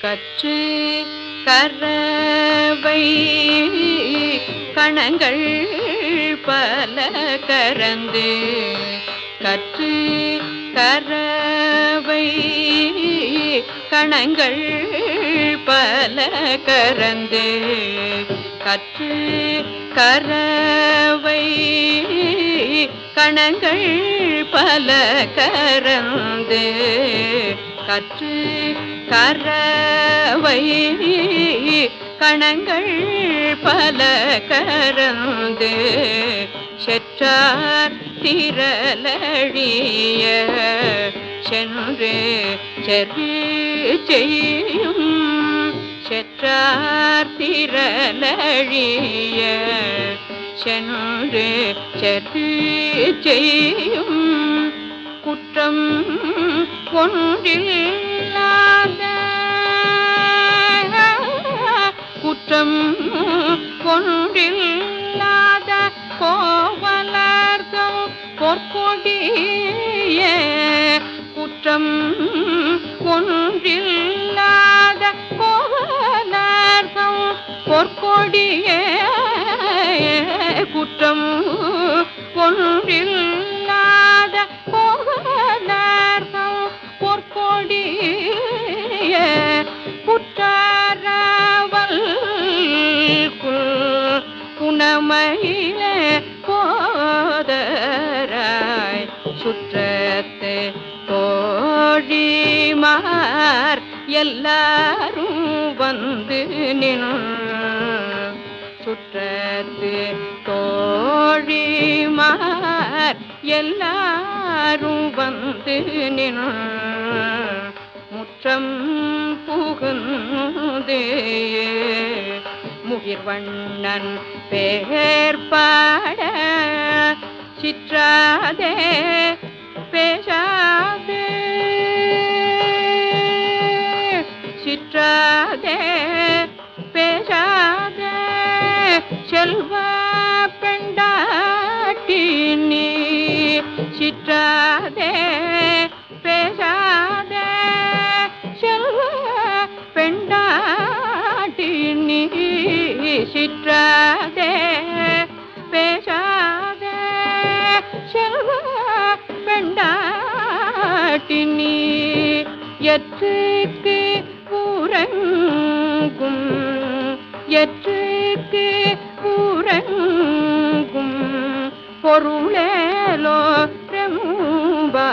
கற்று கரவை கணங்கள் பல கரந்து கற்று கரவை கணங்கள் பல கரந்து கற்று கரவை கணங்கள் பல கரந்து கற்று கரவை கணங்கள் பல கரந்து செற்றார் திரளழிய. சென்று செரு செய்யும் செற்றார் திரளழிய. சென்று செரு செய்யும் குற்றம் ஒன்றில்லாத குற்றம் ஒன்றில்லாத கோவலர்கள் பொற்கொடிய. குற்றம் ஒன்றில்லாத கோவலர்கள் பொற்கொடிய. குற்றம் ஒன்றில்லாத மார் எல்லாரும் வந்து நின் சுற்றத்து தோழிமார் எல்லாரும் வந்து நின் முற்றம் புகுந்தே முகிர்வண்ணன் பேர் பாட சிற்றாதே. செல்வ பெண்டாட்டி நீ சிற்றாதே பேசாதே. செல்வ பெண்டாட்டி நீ சிற்றாதே பேசாதே. செல்வ பெண்டாட்டி நீ எற்றுக்கு ஊரங்கும் எற்றுக்கு உறங்கும் பொருளேலோ பிரம்பா